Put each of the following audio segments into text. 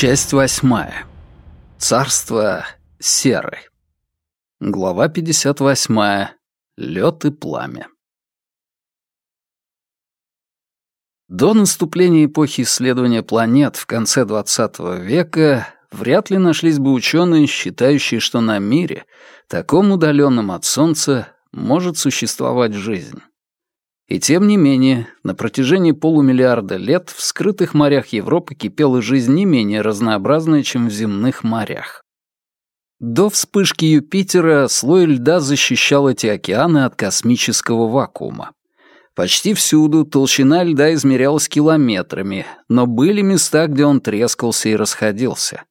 Часть восьмая. Царство серы. Глава 58. Лед и пламя. До наступления эпохи исследования планет в конце XX века вряд ли нашлись бы ученые, считающие, что на мире, таком удаленном от Солнца, может существовать жизнь. И тем не менее, на протяжении полумиллиарда лет в скрытых морях Европы кипела жизнь не менее разнообразная, чем в земных морях. До вспышки Юпитера слой льда защищал эти океаны от космического вакуума. Почти всюду толщина льда измерялась километрами, но были места, где он трескался и расходился.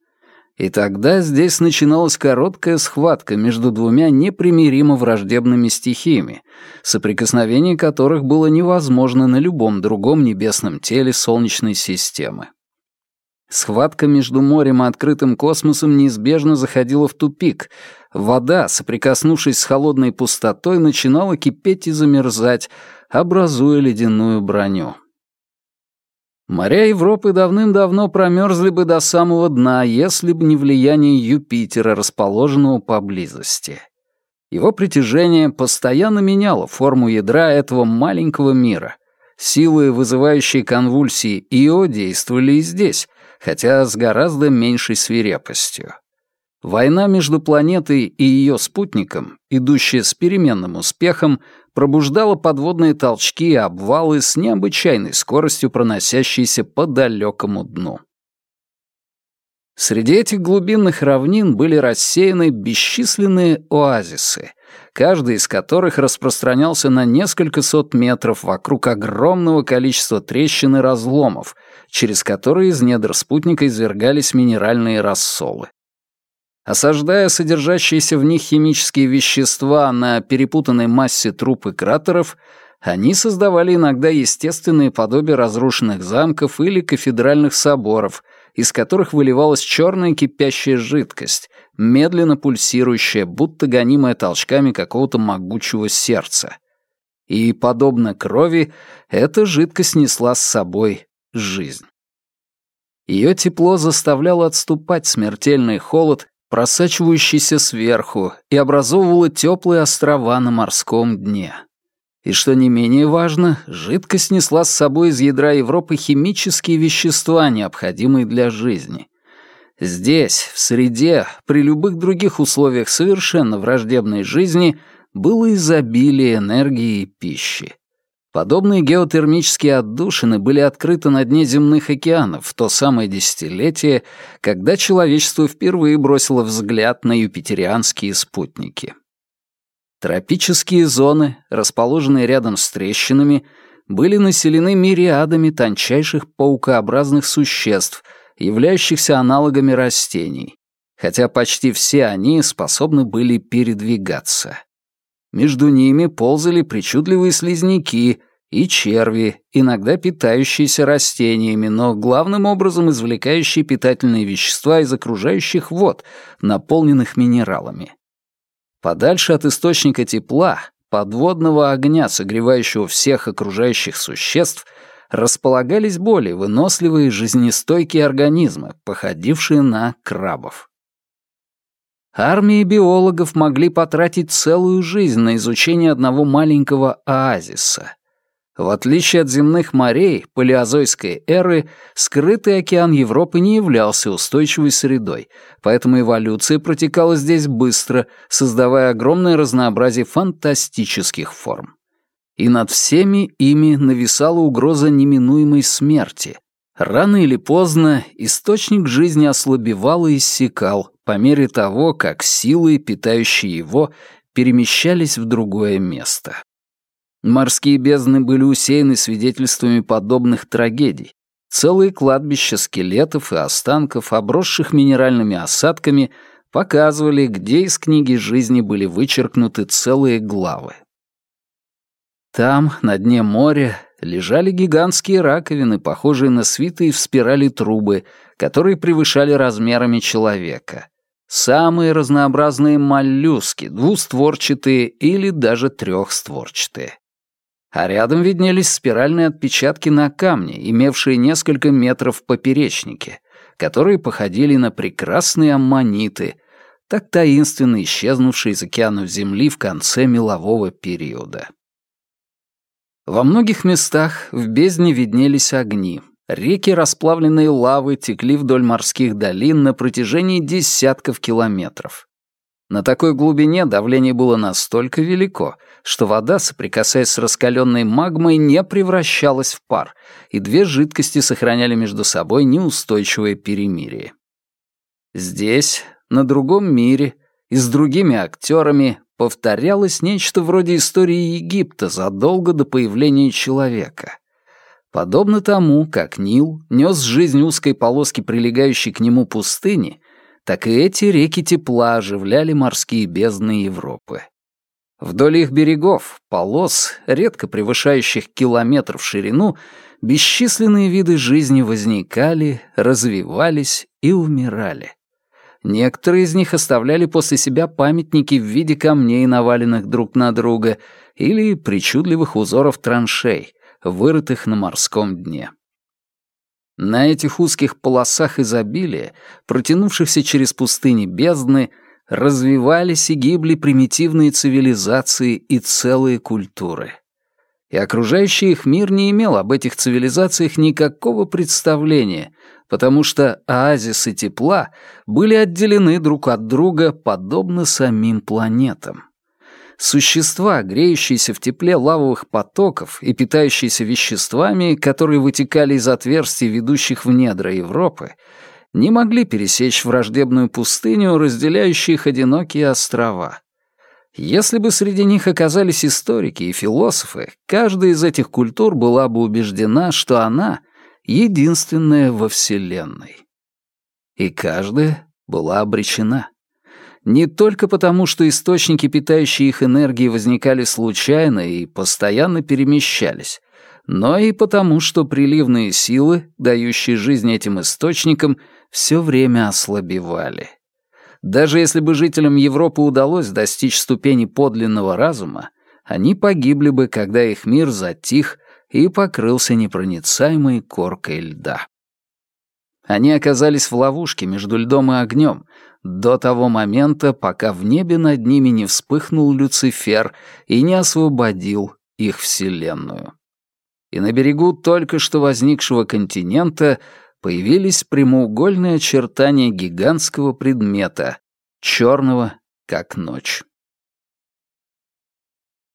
И тогда здесь начиналась короткая схватка между двумя непримиримо враждебными стихиями, соприкосновение которых было невозможно на любом другом небесном теле Солнечной системы. Схватка между морем и открытым космосом неизбежно заходила в тупик. Вода, соприкоснувшись с холодной пустотой, начинала кипеть и замерзать, образуя ледяную броню. Моря Европы давным-давно промерзли бы до самого дна, если бы не влияние Юпитера, расположенного поблизости. Его притяжение постоянно меняло форму ядра этого маленького мира. Силы, вызывающие конвульсии Ио, действовали и здесь, хотя с гораздо меньшей свирепостью. Война между планетой и ее спутником, идущая с переменным успехом, пробуждала подводные толчки и обвалы с необычайной скоростью, проносящиеся по далекому дну. Среди этих глубинных равнин были рассеяны бесчисленные оазисы, каждый из которых распространялся на несколько сот метров вокруг огромного количества трещин и разломов, через которые из недр спутника извергались минеральные рассолы. Осаждая содержащиеся в них химические вещества на перепутанной массе труп и кратеров, они создавали иногда естественные подобия разрушенных замков или кафедральных соборов, из которых выливалась черная кипящая жидкость, медленно пульсирующая, будто гонимая толчками какого-то могучего сердца. И, подобно крови, эта жидкость несла с собой жизнь. Ее тепло заставляло отступать смертельный холод просачивающийся сверху, и образовывала теплые острова на морском дне. И что не менее важно, жидкость несла с собой из ядра Европы химические вещества, необходимые для жизни. Здесь, в среде, при любых других условиях совершенно враждебной жизни, было изобилие энергии и пищи. Подобные геотермические отдушины были открыты на дне земных океанов в то самое десятилетие, когда человечество впервые бросило взгляд на юпитерианские спутники. Тропические зоны, расположенные рядом с трещинами, были населены мириадами тончайших паукообразных существ, являющихся аналогами растений, хотя почти все они способны были передвигаться. Между ними ползали причудливые слизняки и черви, иногда питающиеся растениями, но главным образом извлекающие питательные вещества из окружающих вод, наполненных минералами. Подальше от источника тепла, подводного огня, согревающего всех окружающих существ, располагались более выносливые жизнестойкие организмы, походившие на крабов. Армии биологов могли потратить целую жизнь на изучение одного маленького оазиса. В отличие от земных морей палеозойской эры, скрытый океан Европы не являлся устойчивой средой, поэтому эволюция протекала здесь быстро, создавая огромное разнообразие фантастических форм. И над всеми ими нависала угроза неминуемой смерти. Рано или поздно источник жизни ослабевал и иссякал, по мере того, как силы, питающие его, перемещались в другое место. Морские бездны были усеяны свидетельствами подобных трагедий. Целые кладбища скелетов и останков, обросших минеральными осадками, показывали, где из книги жизни были вычеркнуты целые главы. Там, на дне моря, лежали гигантские раковины, похожие на свитые в спирали трубы, которые превышали размерами человека. Самые разнообразные моллюски, двустворчатые или даже трехстворчатые. А рядом виднелись спиральные отпечатки на камне, имевшие несколько метров в поперечнике, которые походили на прекрасные аммониты, так таинственно исчезнувшие из океанов Земли в конце мелового периода. Во многих местах в бездне виднелись огни. Реки расплавленной лавы текли вдоль морских долин на протяжении десятков километров. На такой глубине давление было настолько велико, что вода, соприкасаясь с раскаленной магмой, не превращалась в пар, и две жидкости сохраняли между собой неустойчивое перемирие. Здесь, на другом мире и с другими актерами повторялось нечто вроде истории Египта задолго до появления человека. Подобно тому, как Нил нес жизнь узкой полоски, прилегающей к нему пустыни, так и эти реки тепла оживляли морские бездны Европы. Вдоль их берегов, полос, редко превышающих километр в ширину, бесчисленные виды жизни возникали, развивались и умирали. Некоторые из них оставляли после себя памятники в виде камней, наваленных друг на друга, или причудливых узоров траншей, вырытых на морском дне. На этих узких полосах изобилия, протянувшихся через пустыни бездны, развивались и гибли примитивные цивилизации и целые культуры. И окружающий их мир не имел об этих цивилизациях никакого представления, потому что оазисы тепла были отделены друг от друга подобно самим планетам. Существа, греющиеся в тепле лавовых потоков и питающиеся веществами, которые вытекали из отверстий, ведущих в недра Европы, не могли пересечь враждебную пустыню, разделяющую их одинокие острова. Если бы среди них оказались историки и философы, каждая из этих культур была бы убеждена, что она — единственная во Вселенной. И каждая была обречена. Не только потому, что источники, питающие их энергии, возникали случайно и постоянно перемещались, но и потому, что приливные силы, дающие жизнь этим источникам, все время ослабевали. Даже если бы жителям Европы удалось достичь ступени подлинного разума, они погибли бы, когда их мир затих и покрылся непроницаемой коркой льда. Они оказались в ловушке между льдом и огнем, до того момента, пока в небе над ними не вспыхнул Люцифер и не освободил их вселенную. И на берегу только что возникшего континента появились прямоугольные очертания гигантского предмета, черного, как ночь.